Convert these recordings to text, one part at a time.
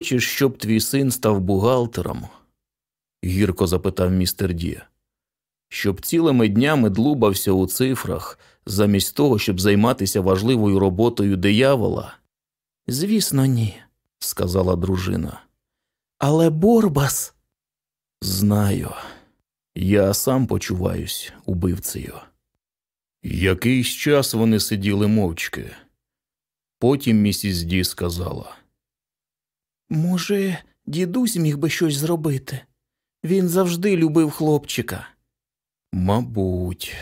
Хочеш, щоб твій син став бухгалтером? гірко запитав містер Ді. Щоб цілими днями длубався у цифрах, замість того, щоб займатися важливою роботою диявола? Звісно, ні, сказала дружина. Але Борбас. Знаю, я сам почуваюсь убивцею. Якийсь час вони сиділи мовчки. Потім місіс Ді сказала Може, дідусь міг би щось зробити? Він завжди любив хлопчика. Мабуть,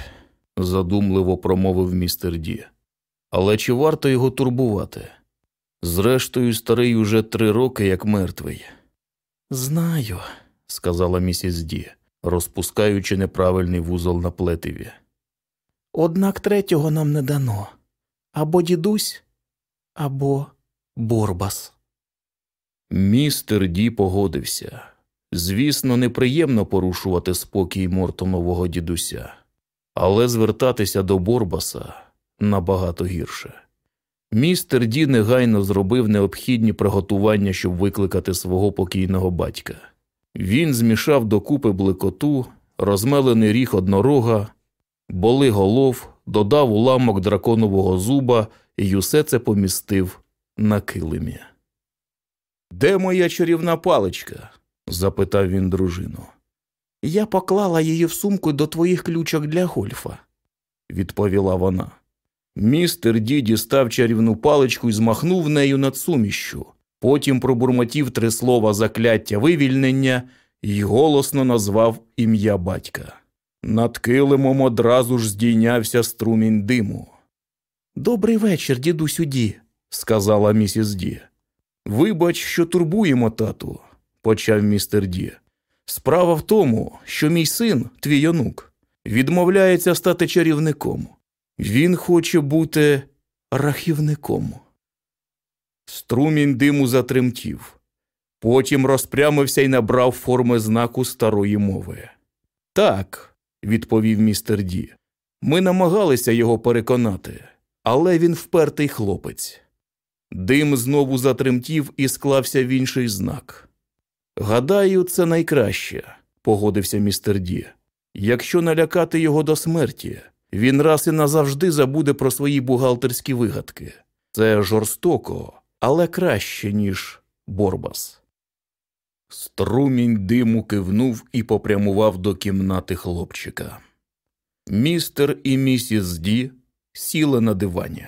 задумливо промовив містер Ді. Але чи варто його турбувати? Зрештою, старий уже три роки як мертвий. Знаю, сказала місіс Ді, розпускаючи неправильний вузол на плетиві. Однак третього нам не дано або дідусь, або Борбас. Містер Ді погодився. Звісно, неприємно порушувати спокій Мортонового дідуся, але звертатися до Борбаса набагато гірше. Містер Ді негайно зробив необхідні приготування, щоб викликати свого покійного батька. Він змішав докупи блекоту, розмелений ріг однорога, боли голов, додав уламок драконового зуба і усе це помістив на килимі. Де моя чарівна паличка? запитав він дружину. Я поклала її в сумку до твоїх ключок для гольфа, відповіла вона. Містер Ді дістав чарівну паличку і змахнув нею над сумішчю. Потім пробурмотів три слова закляття вивільнення і голосно назвав ім'я батька. Над килимом одразу ж здійнявся струмінь диму. Добрий вечір, дідусю Ді», – сказала місіс Ді. Вибач, що турбуємо, тату, почав містер Ді. Справа в тому, що мій син, твій онук, відмовляється стати чарівником. Він хоче бути рахівником. Струмінь диму затремтів, потім розпрямився і набрав форми знаку старої мови. Так, відповів містер Ді, ми намагалися його переконати, але він впертий хлопець. Дим знову затремтів і склався в інший знак. Гадаю, це найкраще, погодився містер Ді. Якщо налякати його до смерті, він раз і назавжди забуде про свої бухгалтерські вигадки. Це жорстоко, але краще, ніж Борбас. Струмінь диму кивнув і попрямував до кімнати хлопчика. Містер і місіс Ді сіли на дивані.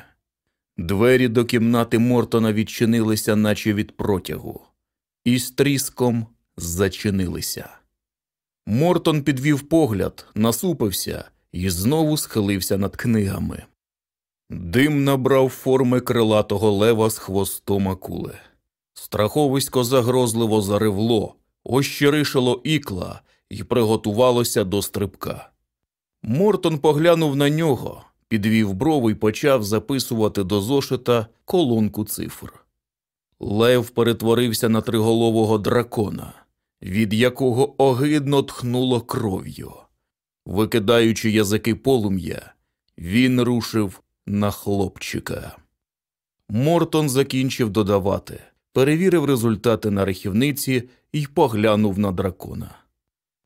Двері до кімнати Мортона відчинилися, наче від протягу, і з тріском зачинилися. Мортон підвів погляд, насупився і знову схилився над книгами. Дим набрав форми крилатого лева з хвостом акули. Страховисько загрозливо заревло, ощеришило ікла і приготувалося до стрибка. Мортон поглянув на нього, підвів брову і почав записувати до зошита колонку цифр. Лев перетворився на триголового дракона, від якого огидно тхнуло кров'ю. Викидаючи язики полум'я, він рушив на хлопчика. Мортон закінчив додавати, перевірив результати на рахівниці і поглянув на дракона.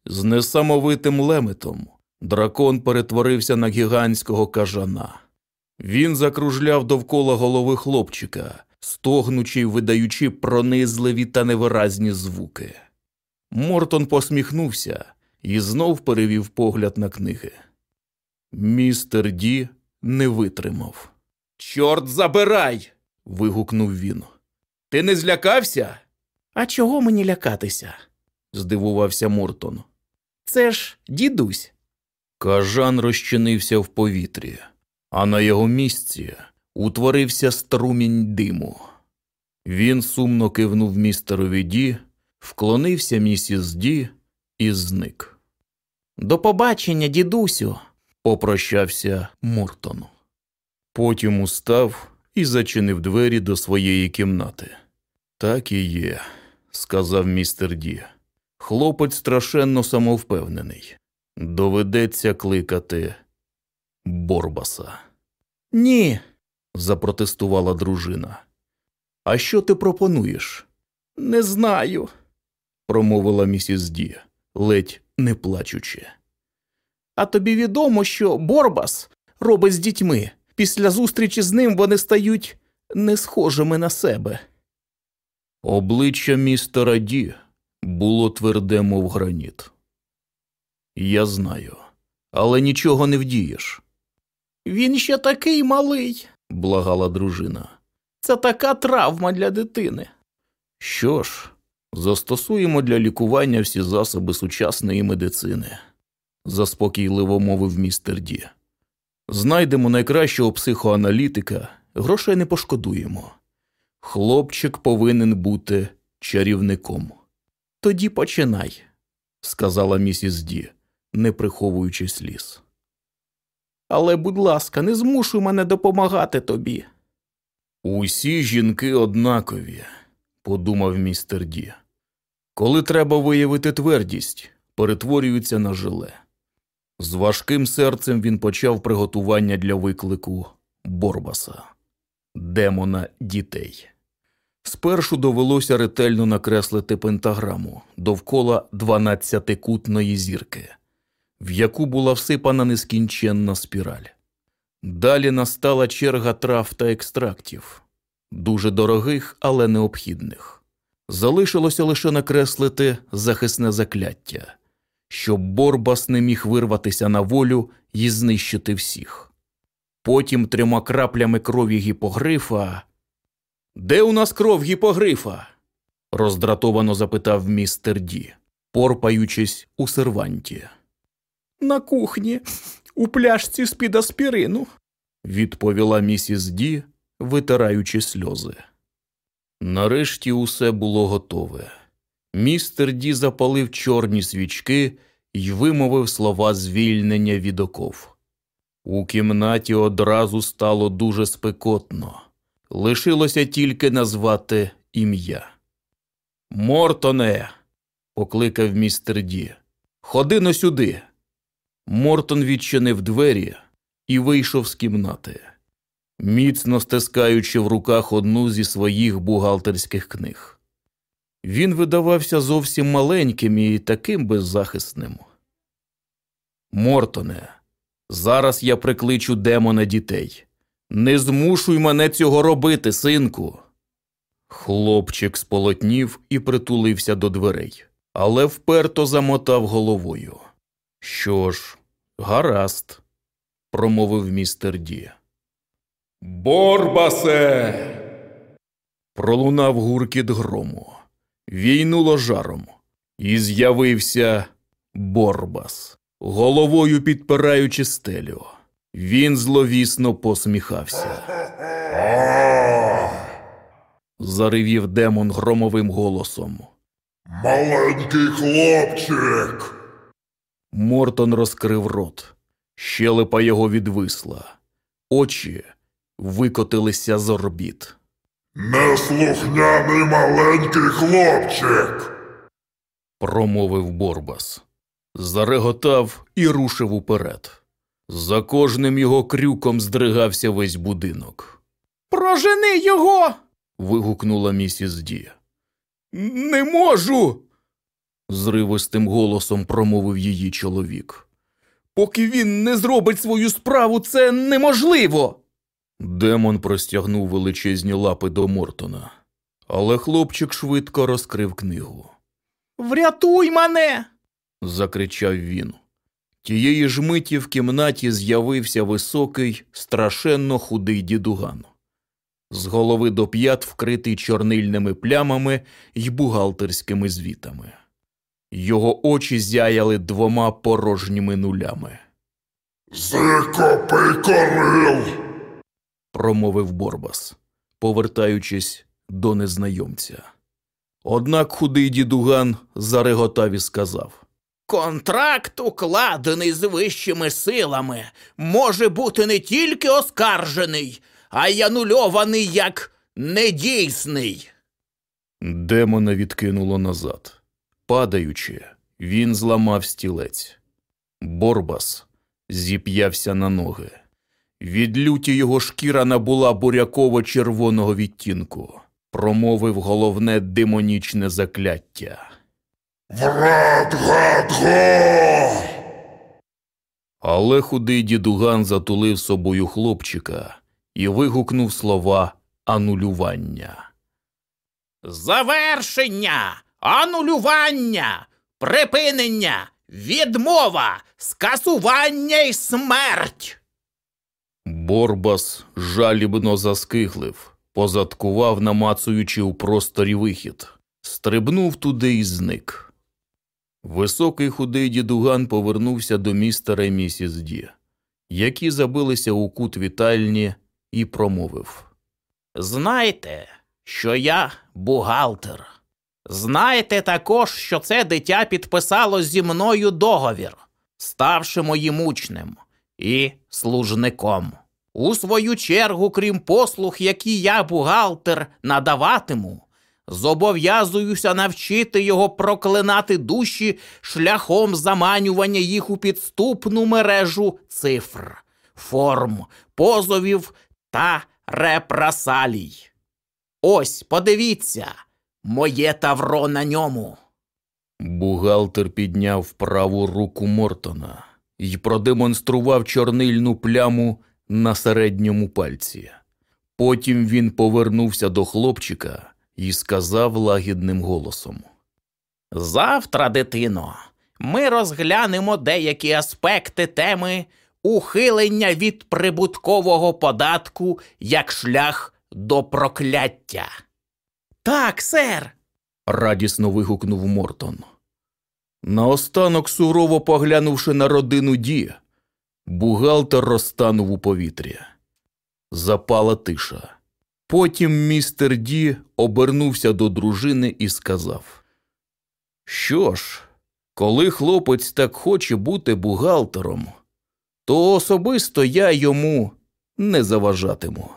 З несамовитим леметом дракон перетворився на гігантського кажана. Він закружляв довкола голови хлопчика, стогнучи й видаючи пронизливі та невиразні звуки. Мортон посміхнувся і знов перевів погляд на книги. Містер Ді не витримав. Чорт забирай. вигукнув він. Ти не злякався? А чого мені лякатися? здивувався Мортон. Це ж дідусь. Кажан розчинився в повітрі, а на його місці утворився струмінь диму. Він сумно кивнув містерові Ді, вклонився місіс Ді і зник. До побачення, дідусю, попрощався Мортон. Потім устав і зачинив двері до своєї кімнати. Так і є, сказав містер Ді. Хлопець страшенно самовпевнений. Доведеться кликати Борбаса. Ні, запротестувала дружина. А що ти пропонуєш? Не знаю, промовила місіс Ді, ледь не плачучи. А тобі відомо, що Борбас робить з дітьми. Після зустрічі з ним вони стають не схожими на себе. Обличчя містера Ді було тверде, мов граніт. Я знаю, але нічого не вдієш. Він ще такий малий, благала дружина. Це така травма для дитини. Що ж, застосуємо для лікування всі засоби сучасної медицини, заспокійливо мовив містер Ді. Знайдемо найкращого психоаналітика, грошей не пошкодуємо. Хлопчик повинен бути чарівником. Тоді починай, сказала місіс Ді, не приховуючи сліз. Але, будь ласка, не змушуй мене допомагати тобі. Усі жінки однакові, подумав містер Ді. Коли треба виявити твердість, перетворюються на жиле. З важким серцем він почав приготування для виклику Борбаса, демона дітей. Спершу довелося ретельно накреслити пентаграму довкола дванадцятикутної зірки, в яку була всипана нескінченна спіраль. Далі настала черга трав та екстрактів, дуже дорогих, але необхідних. Залишилося лише накреслити захисне закляття, щоб Борбас не міг вирватися на волю і знищити всіх. Потім трьома краплями крові гіпогрифа. Де у нас кров гіпогрифа? роздратовано запитав містер Ді, порпаючись у серванті. На кухні, у пляшці з під аспірину, відповіла місіс Ді, витираючи сльози. Нарешті усе було готове. Містер Ді запалив чорні свічки і вимовив слова звільнення від оков. У кімнаті одразу стало дуже спекотно. Лишилося тільки назвати ім'я. Мортоне. покликав містер Ді. Ходи сюди. Мортон відчинив двері і вийшов з кімнати, міцно стискаючи в руках одну зі своїх бухгалтерських книг. Він видавався зовсім маленьким і таким беззахисним. Мортоне, зараз я прикличу демона дітей. Не змушуй мене цього робити, синку. Хлопчик сполотнів і притулився до дверей, але вперто замотав головою. Що ж, гаразд, промовив містер Ді. Борбасе. Пролунав гуркіт грому, війнуло жаром, і з'явився Борбас, головою підпираючи стелю. Він зловісно посміхався. Заривів демон громовим голосом. Маленький хлопчик. Мортон розкрив рот. Щелепа його відвисла. Очі викотилися з орбіт. Неслухняний маленький хлопчик. Промовив Борбас. Зареготав і рушив уперед. За кожним його крюком здригався весь будинок. Прожени його. вигукнула місіс Ді. Не можу. Зривистим голосом промовив її чоловік. Поки він не зробить свою справу, це неможливо. Демон простягнув величезні лапи до Мортона, але хлопчик швидко розкрив книгу. Врятуй мене. закричав він. Тієї ж миті в кімнаті з'явився високий, страшенно худий дідуган. З голови до п'ят вкритий чорнильними плямами й бухгалтерськими звітами. Його очі зяяли двома порожніми нулями. Зикопий корил. промовив Борбас, повертаючись до незнайомця. Однак худий дідуган зареготав і сказав Контракт, укладений з вищими силами, може бути не тільки оскаржений, а й анульований як недійсний. Демона відкинуло назад. Падаючи, він зламав стілець. Борбас зіп'явся на ноги. Від люті його шкіра набула буряково червоного відтінку. промовив головне демонічне закляття. Врат гад го! Але худий дідуган затулив собою хлопчика і вигукнув слова анулювання. Завершення, анулювання, припинення, відмова, скасування й смерть. Борбас жалібно заскиглив, позадкував, намацуючи у просторі вихід, стрибнув туди і зник. Високий худий дідуган повернувся до містера і місіс Ді, які забилися у кут вітальні, і промовив. Знаєте, що я бухгалтер. Знаєте також, що це дитя підписало зі мною договір, ставши моїм учнем і служником. У свою чергу, крім послуг, які я, бухгалтер, надаватиму, зобов'язуюся навчити його проклинати душі шляхом заманювання їх у підступну мережу цифр, форм, позовів та репресалій. Ось, подивіться, моє тавро на ньому. Бухгалтер підняв праву руку Мортона і продемонстрував чорнильну пляму на середньому пальці. Потім він повернувся до хлопчика і сказав лагідним голосом. Завтра, дитино, ми розглянемо деякі аспекти теми ухилення від прибуткового податку як шлях до прокляття. Так, сер. радісно вигукнув Мортон. Наостанок, сурово поглянувши на родину Ді, бухгалтер розтанув у повітрі. Запала тиша. Потім містер Ді обернувся до дружини і сказав: Що ж, коли хлопець так хоче бути бухгалтером, то особисто я йому не заважатиму.